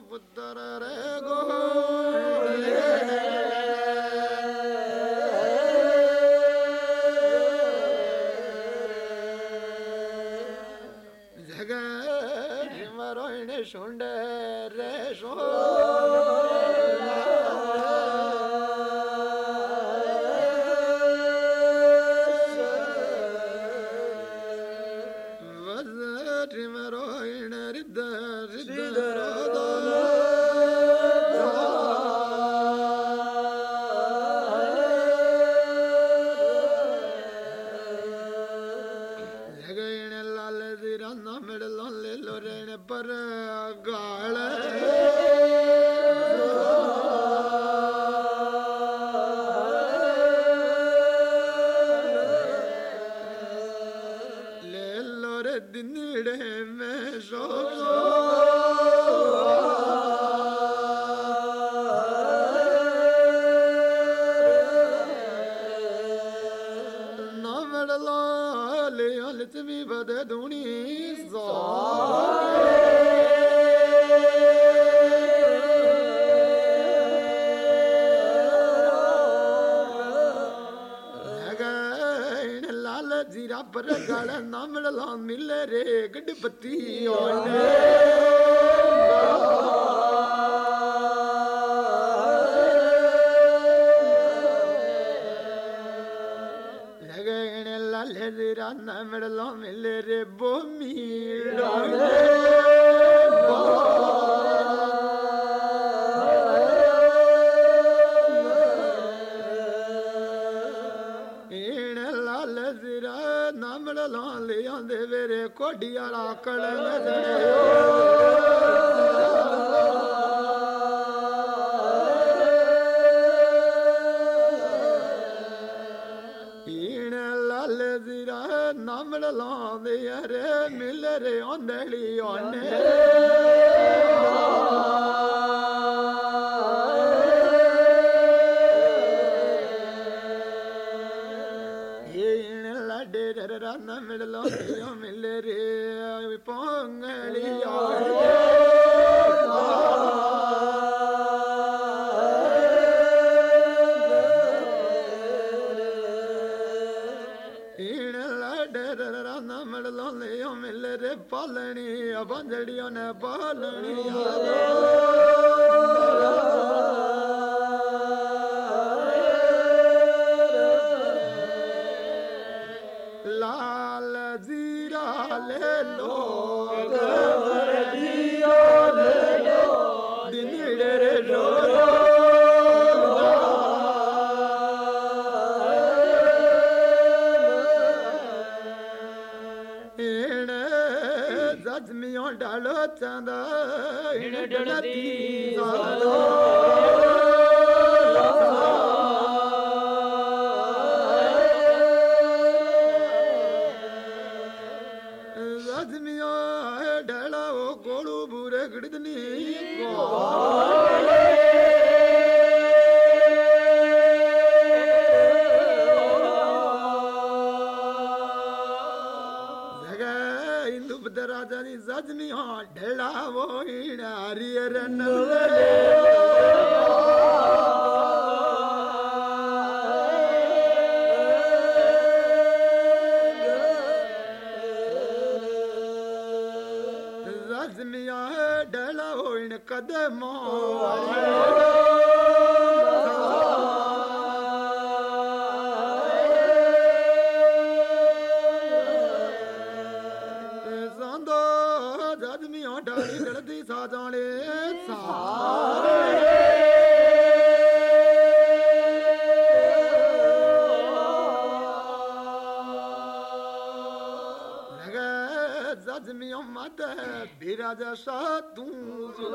الضرر ಪರ ಗಾಳ ನಾಮಳಲ ಮಿಲ್ಲರೆ ಗಣಪತಿ ಲಗಣೆಲ್ಲ ಲೆದಿರ ನಾಮಳಲ ಮಿಲ್ಲರೆ ಭೂಮಿ ಒಡಿಯಳ ಕಳಲದ ਜਿਹੜੀ ਉਹਨੇ ਪਾਲਣੀ ਆਵੇ ਲੋਕ ਵਰਦੀਓ ਲੈ ਲੋ ਦਿਨ ਦਿਨੜੇ ਰੋ ਰੋ ਚੰਦਾ ਡੜਦੀ ਸਾਲੋ از می آمده بیرد شد دوزو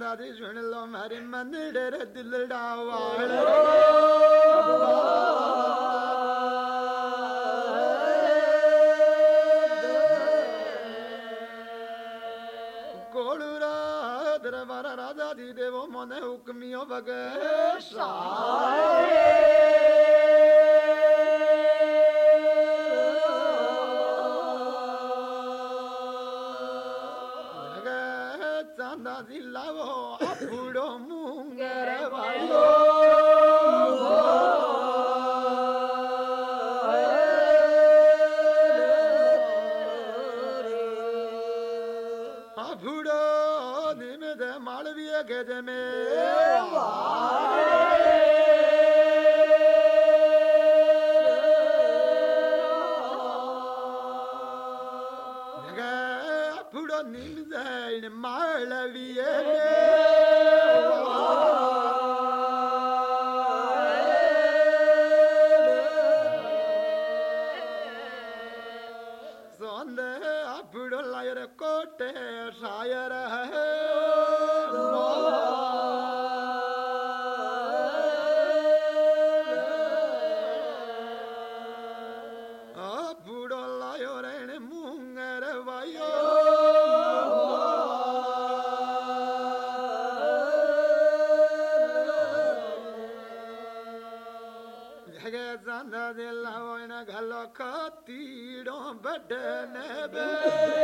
ਦਾ ਦੇ ਸੁਣ ਲੋ ਮਾਰੇ ਮਨ ਡਰ ਦਿਲ ਡਾਵਾਲ ਕੋਲੂ ਰਾ ਦਰਬਾਰਾ ਰਾਜਾ ਦੀ ਦੇਵੋ ਮਨੇ ਹੁਕਮਿਓ ਬਗੇ ਸਾ بدنبه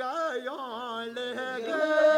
गयो ले गयो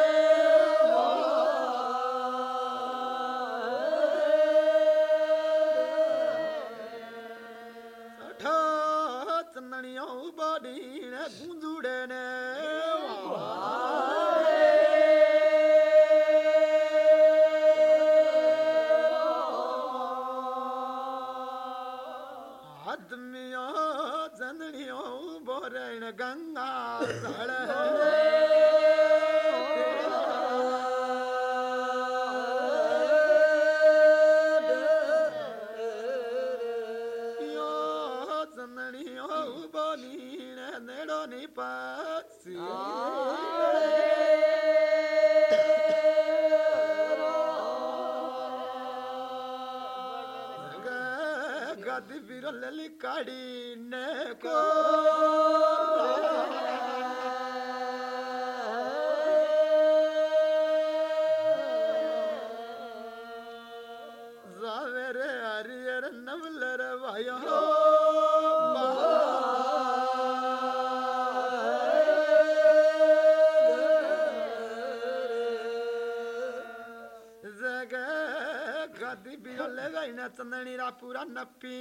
ਰਾ ਪੂਰਾ ਨੱਪੀ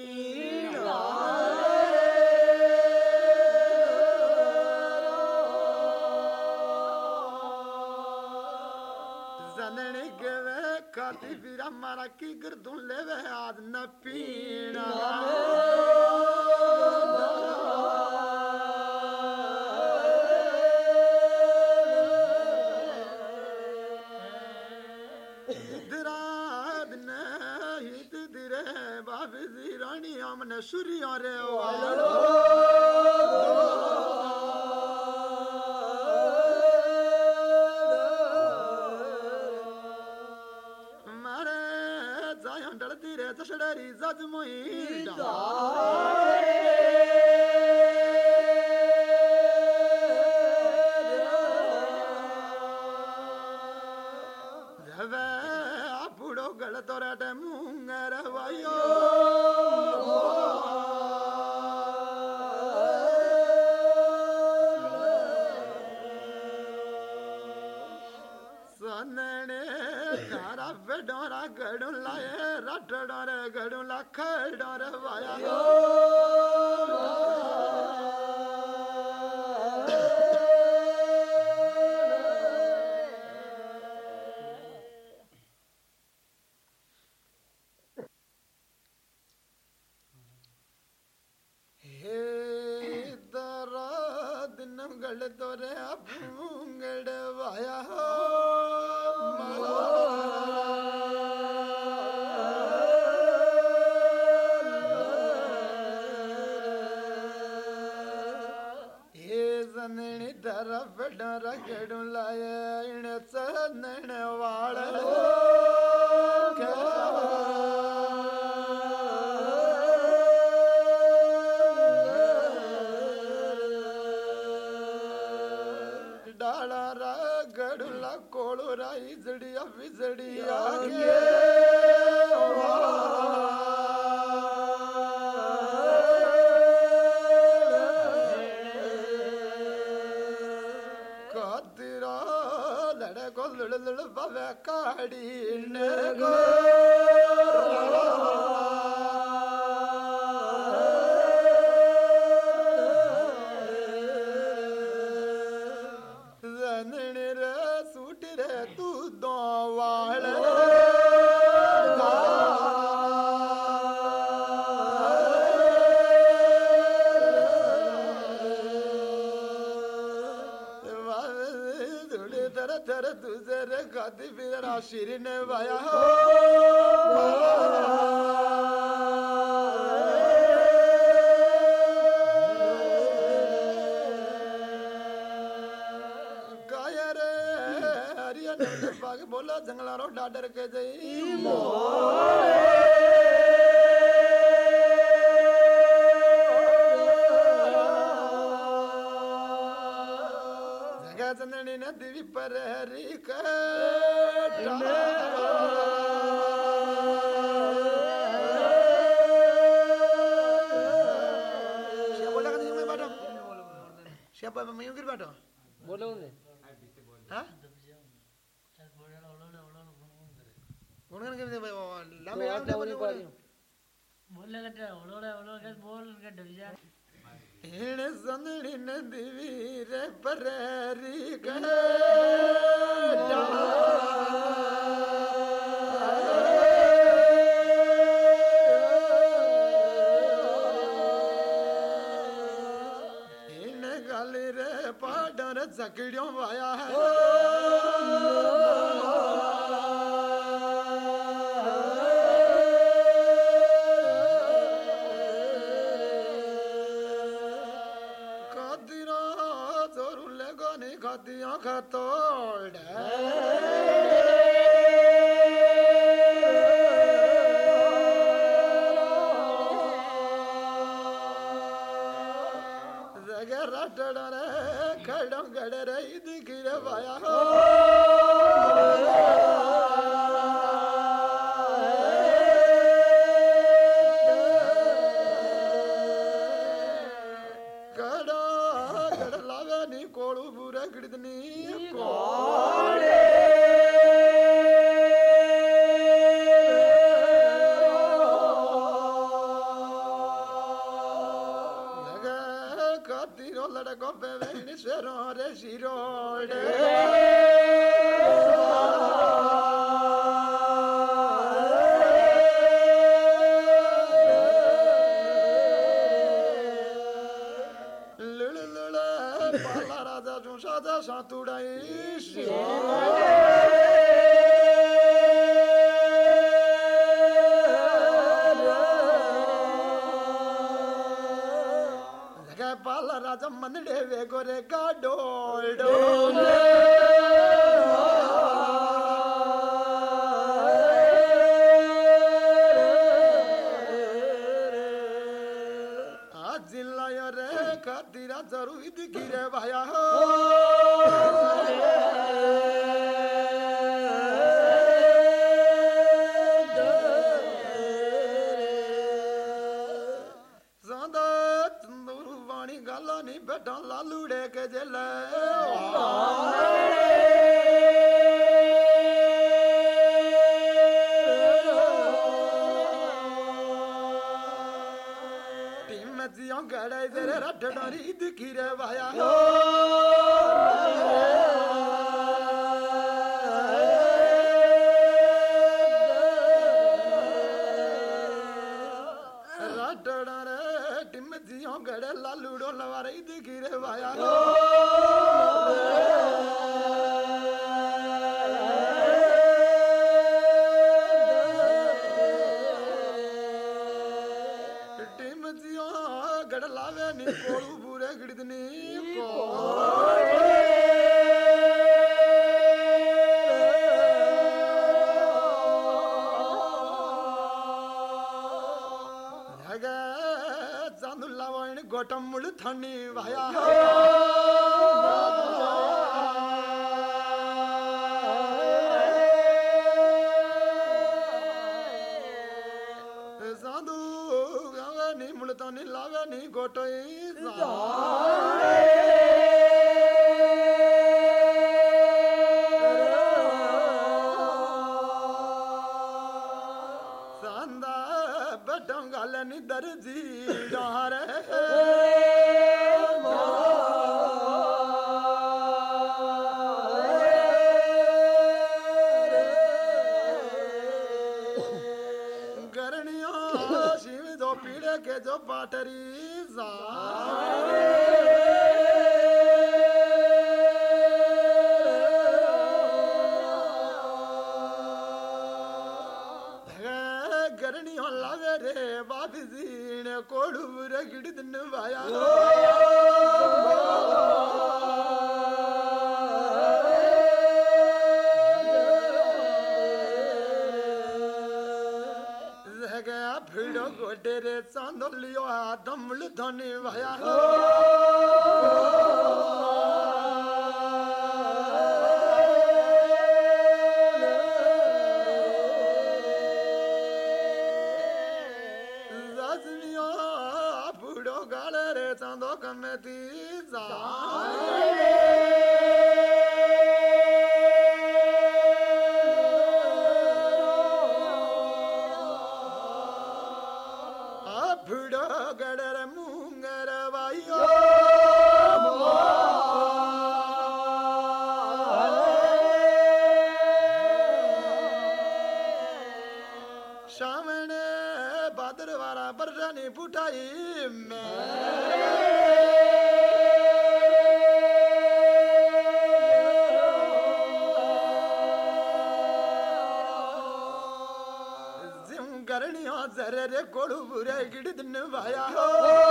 ਕਾਤੀ ਵੀਰਾ ਮਾਰਾ ਕੀ ਗਰਦੁੰ ਲੈਵੇ ਆਦ ਨਾ ਪੀਣਾ ne sürüyor Mere zayan dala dire zaşları zazım பூங்கட தொர பூங்கட வாயா ஏ சன்னி தரப்பட ரகடும் லாயண சன்னண of his ਤੇ ਫੇਰਾ ਸ਼ਿਰਨ ਵਾਇਆ ਹੋ ਗਾਇਰੇ ਹਰੀ ਅਨੰਦ ਭਗ ਬੋਲੋ ਜੰਗਲਾਂ ਡਾਡਰ ਕੇ ਜਈ ਮੋਰੇ ఎందుకు తిరిగి అంటావు బోర్లో ఉంది సందడి నంది వీరే పరే ਗਰਾ ਡੜ ਰੇ ਖੜੋਂ ਗੜ ਰਹੀ ਦਿਖਿ ਰਵਾਇਆ ਹੋ ਗਾਲਾਂ ਨਹੀਂ ਬੈਠਾਂ ਲਾਲੂੜੇ ਕੇ ਜੇ ਲੈ ਟੀਮ ਮਤਿਆਂ ਗੜਾਈ ਤੇਰੇ ਰੱਡ ਡਾਰੀ ਦਿਖੀ ਰਵਾਇਆ ਵਾਇਆ ਸਾਂਦਾ ਬੱਡੋਂ ਗੱਲ ਨਹੀਂ ਦਰਜੀ ਡਾਰ ਗਰਣਿਓ ਸ਼ਿਵ ਜੋ ਪੀੜੇ ਕੇ ਜੋ ਬਾਟਰੀ भिड़ो गोडेरे चांदो लियो आदम धनी भया ਸ਼ਾਵਣ ਬਾਦਰ ਵਾਰਾ ਬਰਸਾ ਨੇ ਫੁਟਾਈ ਮੈਂ ਜਿਉਂ ਕਰਣੀਆਂ ਜ਼ਰਰ ਕੋਲ ਬੁਰੇ ਗਿੜਦਨ ਵਾਇਆ ਹੋ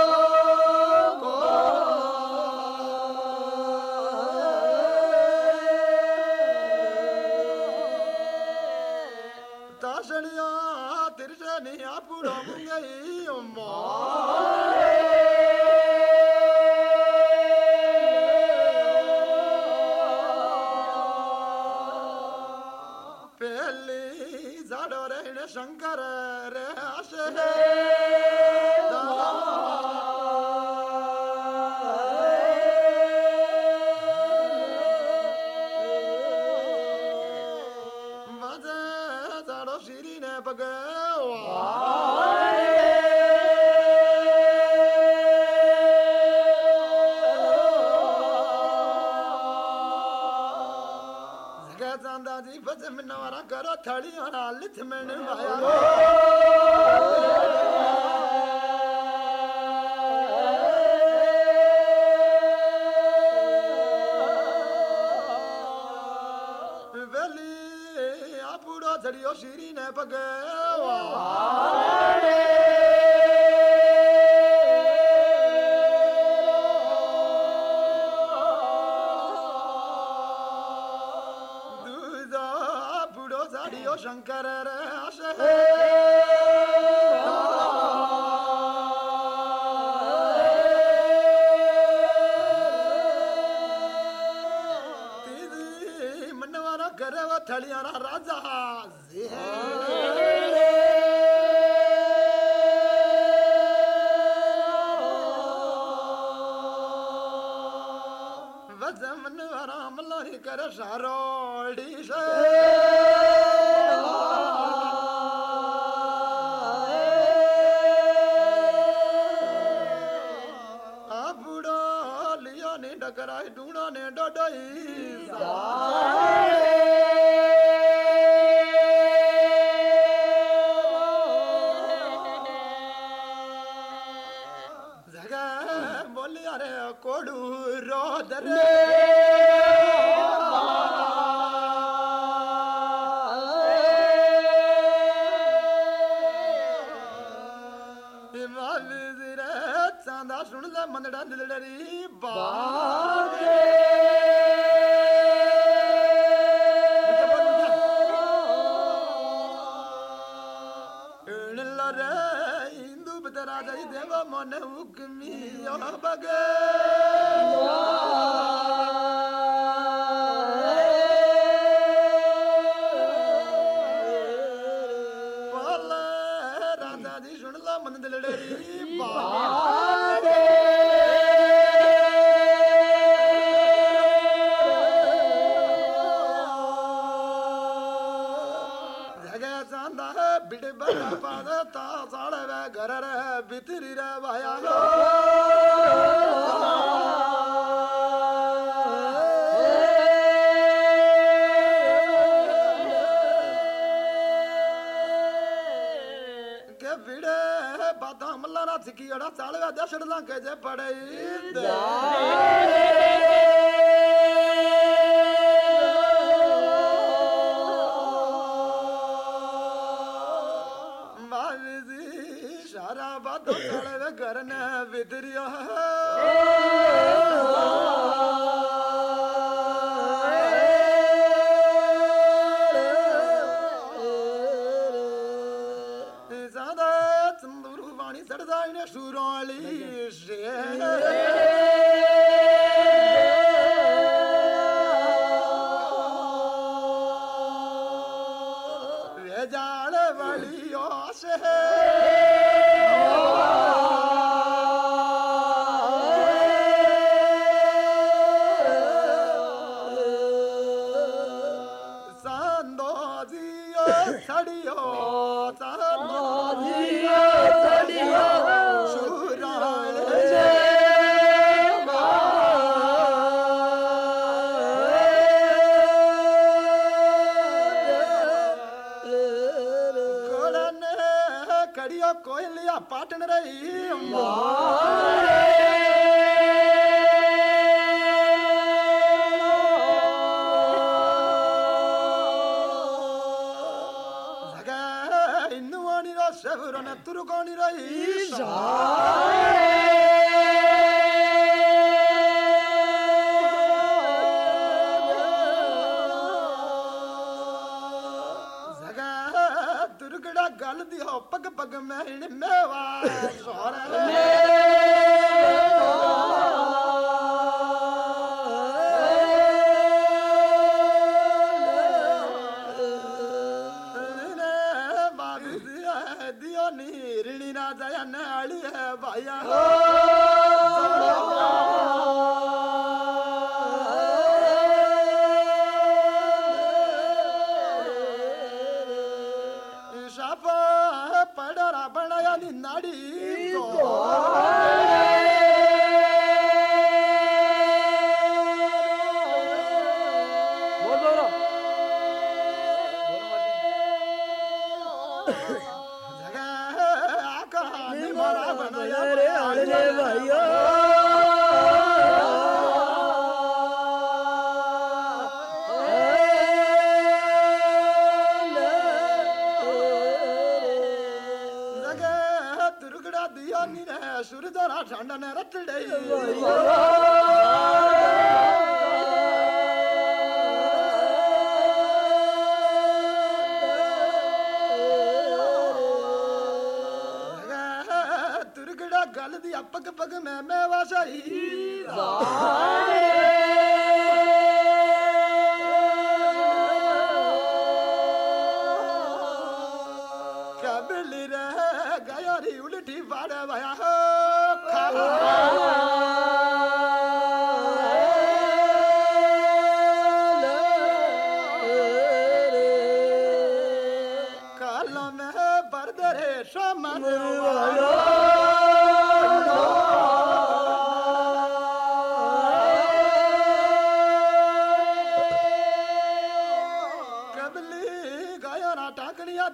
પૂરો ચડ્યો શીરીને પગે Shankar I'm gonna make yaha a Yeah. Ashe!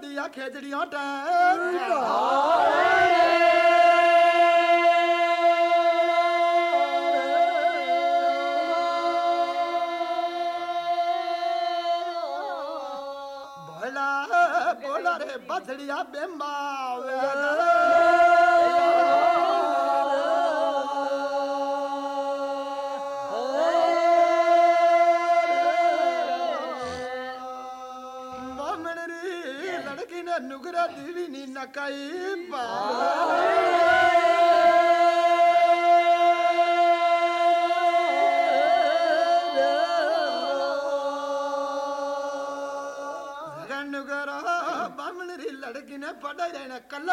ਦੀਆਂ ਖੇਜੜੀਆਂ ਟੈ ਢਾਰੇ ਬੋਲਾ ਰੇ ਬਸੜੀਆਂ ਬੇਮਾ கைப்பா கண்ணுகரா பாமனரில் அடக்கின படையின கல்ல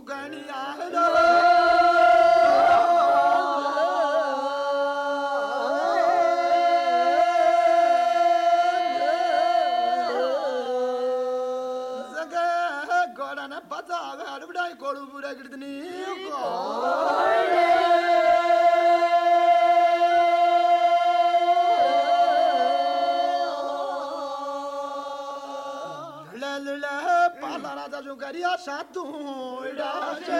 ਸੁਗਣ ਆਹਦਾ ਜਗਾ ਗੋੜਾ ਨਾ ਬਤਾਵੇ ਕੋਲੂ ਬੁਰਾ ਗਿਰਦਨੀ ਗੋੜੇ ਸਾਧੂ राजा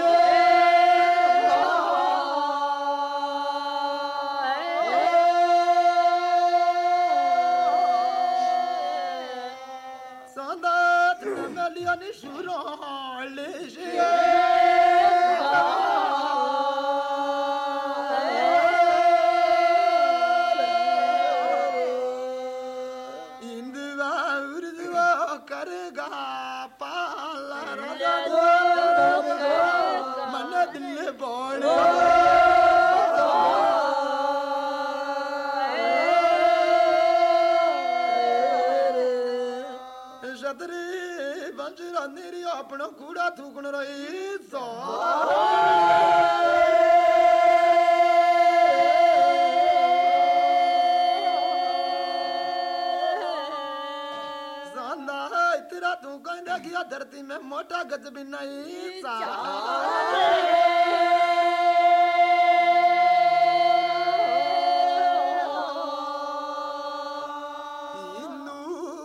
ਮੋਟਾ ગજબી ਨਹੀਂ ਸਾ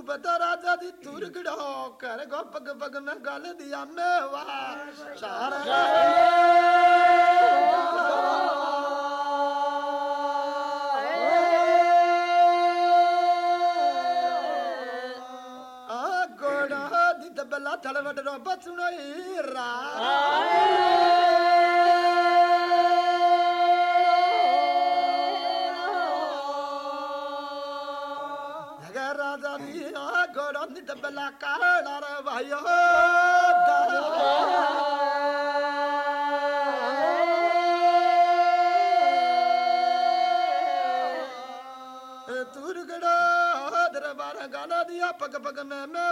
ਬਤਾ ਰਾਜਾ ਦੀ ਤੁਰ ਗੜੋ ਕਰ ਗੋ ਪਗ ਪਗ ਮੈਂ ਗੱਲ ਦੀ ਆਮੇ ਵਾ ਸਾਰਾ ਚੜ ਵੜ ਰੱਬ ਸੁਣਾਈ ਰਾ ਆਮੀਨ ਜਗਾ ਰਾਜਾ ਦੀ ਆ ਗੋੜਾ ਨਿਤ ਬਲਾ ਕਾਲਾ ਰ ਭਾਈਓ ਤੁਰਗੜਾ ਦਰਬਾਰ ਗਾਣਾ ਦੀ ਆਪਕ ਪਗ ਪਗ ਮੈਂ ਮੈਂ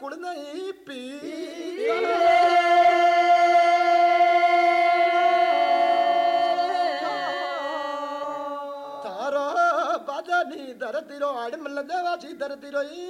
ਕੁੜ ਪੀ ਤਾਰਾ ਬਾਦਨੀ ਦਰਦੀ ਰੋ ਆੜ ਮਲਦੇ ਵਾਜੀ ਦਰਦੀ ਰੋਈ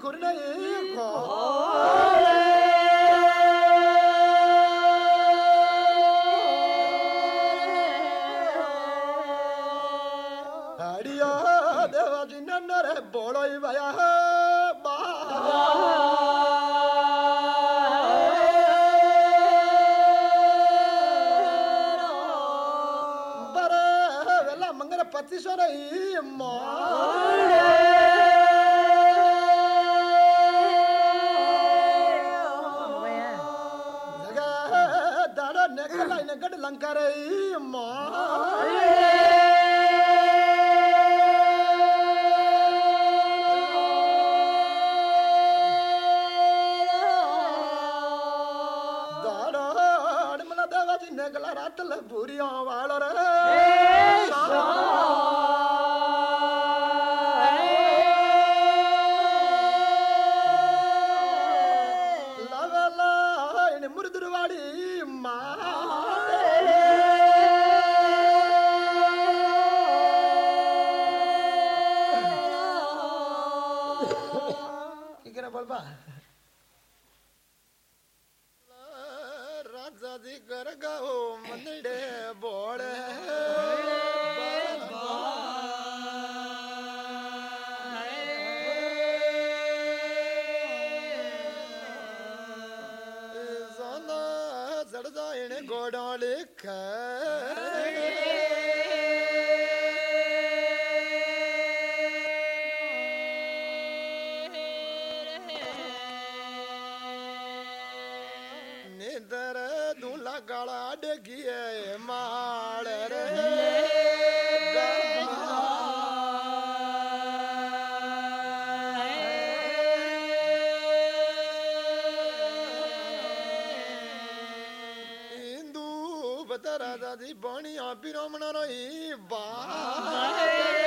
kordhay lankara ma ਪਤਾ ਰਾਜਾ ਦੀ ਬਾਣੀ ਆਪੀ ਰੋਮਣ ਰਹੀ ਬਾਹੇ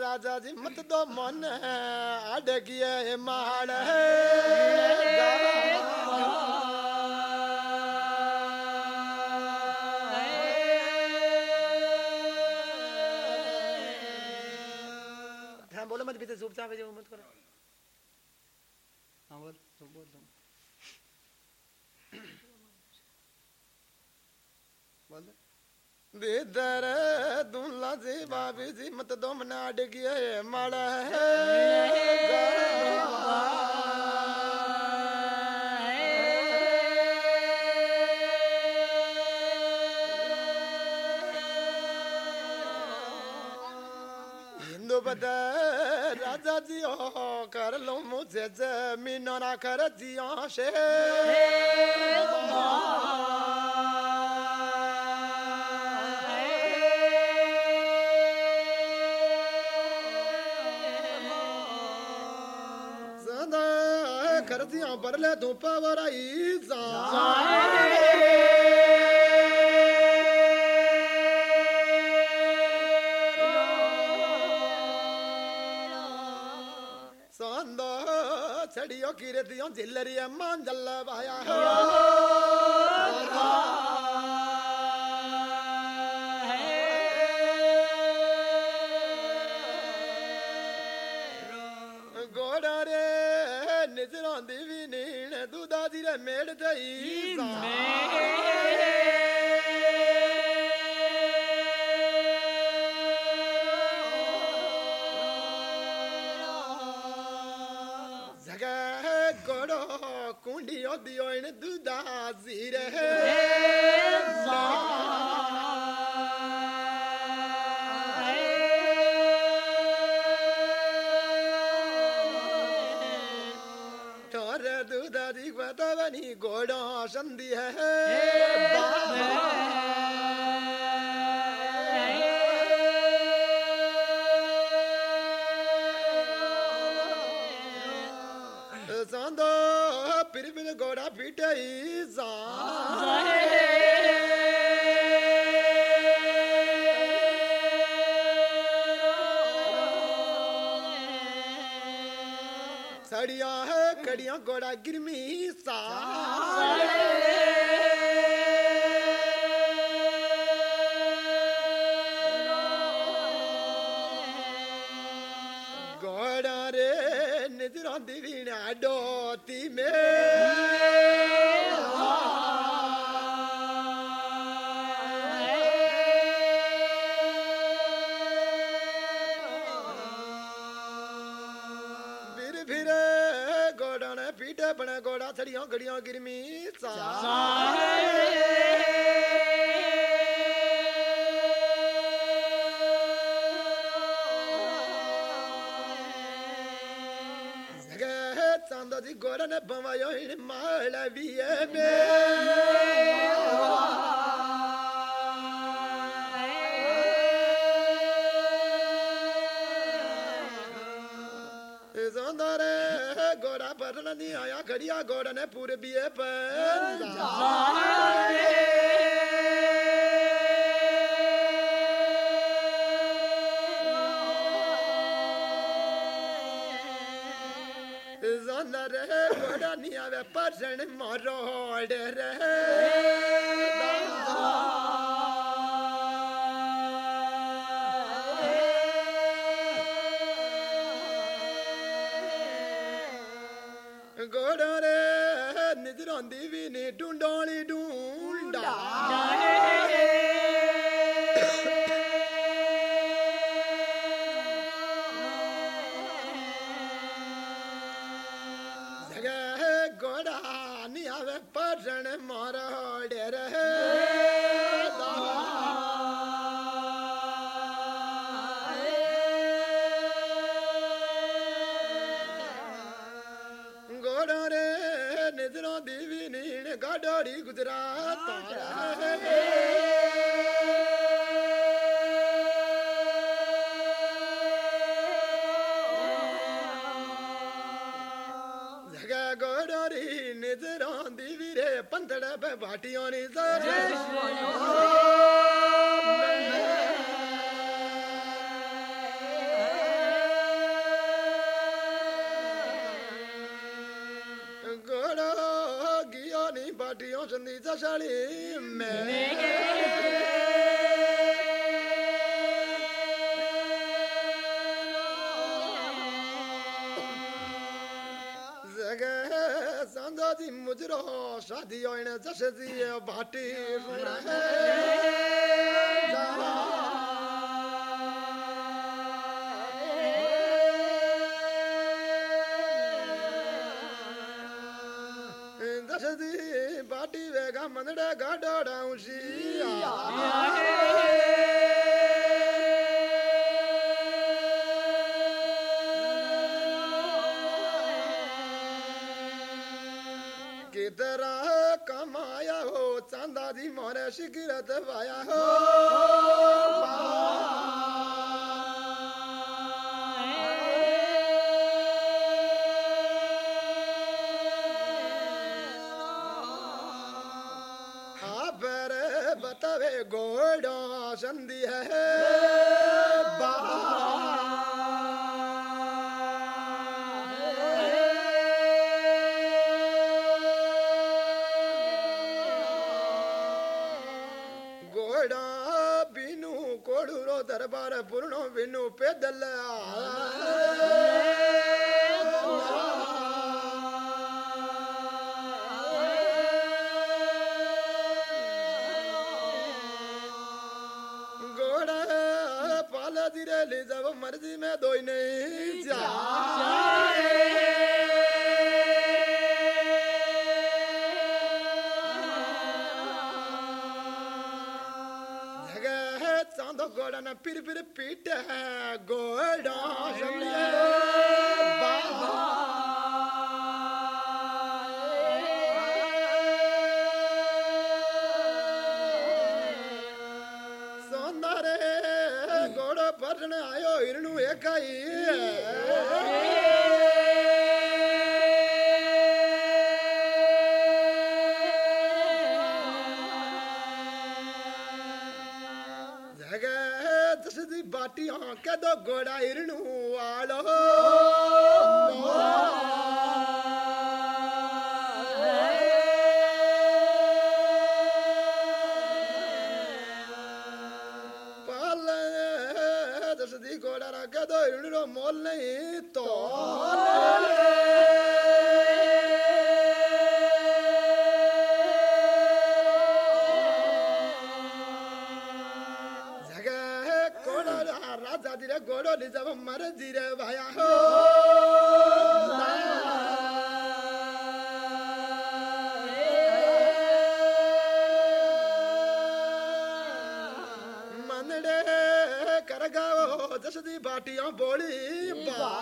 ਰਾਜਾ ਜੀ ਮਤ ਦੋ ਮਨ ਅੜ ਗਿਆ ਮਾੜ ਜੇ ਮਤ ਕਰਾ ਹਾਂ ਬੋਲ ਤੂੰ ਬੋਲ ਦੇ ਦਰ ਤੂੰ ਲਾਜੇ ਬਾਬੇ ਜੀ ਮਤ ਦੋ ਮਨਾ ਡ ਗਿਆ ਮਾੜਾ ਹੈ ਗੋਰਾ ਹੈ ਹਿੰਦੂ ਬਦਾ कर लो मुझे जमीन ना कर जिया शे कर दिया बरले धूपा वराई जा ਫਕੀਰ ਦਿਓ ਜਿਲਰੀਆ ਮਾਂ ਜੱਲ ਵਾਇਆ ਗੋੜਾਰੇ ਨਜ਼ਰਾਂ ਦੀ ਵੀ ਨੀਣ ਦੁਦਾ ਦੀ ਰੇ ਮੇੜ ਜਈ ਮੇ ਚਾਂਦੀ ਵੀਣਾ ਡੋਤੀ ਮੇਰੇ ਹਾ ਹਾ ਵੀਰ ਵੀਰ ਪੀਟੇ ਬਣਾ ਗੋੜਾ ਥੜੀਆਂ ਗੜੀਆਂ ਗਿਰਮੀ ਸਾ Maria agora, né? Pura ਨੀਆ ਵੇ ਪਰਜਣ ਮਰੋੜ Bhatiani Zara. शादी होने जैसे दिए भाटी जसदी बाटी वेगा मंदड़ा गाडा डाउसी जिगरत वाया हो دلال ਫਿਰ ਫਿਰ ਪੀਟ ਹੈ ਗੋੜਾ ਸ਼ਮਲੇ ਸੋਨਾਰੇ ਗੋੜਾ ਪਰਣ ਆਇਓ ਹਿਰਣੂ ਏਕਾਈ かどごらえるの பாட்டியா போலி பா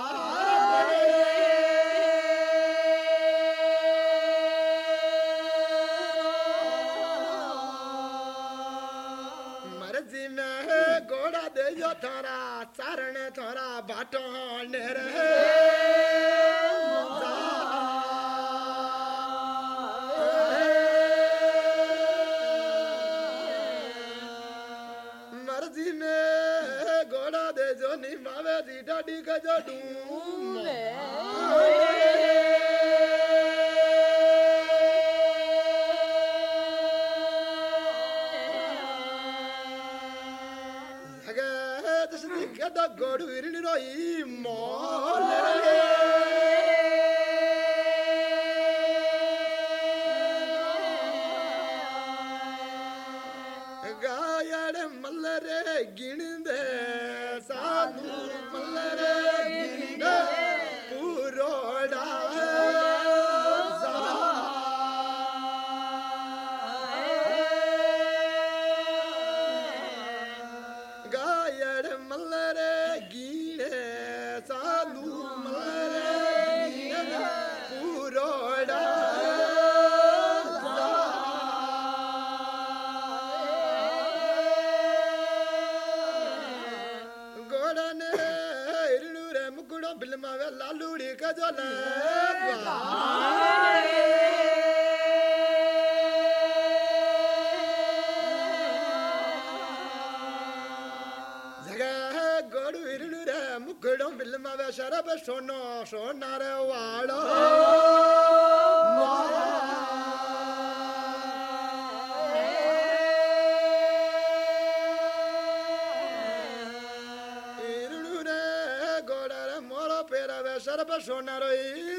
ਨਹੀਂ ਮਾਵੇ ਦੀ ਡਾਡੀ ਕਜਾ ਡੂ सोनार वाळो ಇರುಳು ರೇ ಗೋಡರ ಮೊರ ಪೇರವೆ ಸರಪ ಸೋನಾರೋಯಿ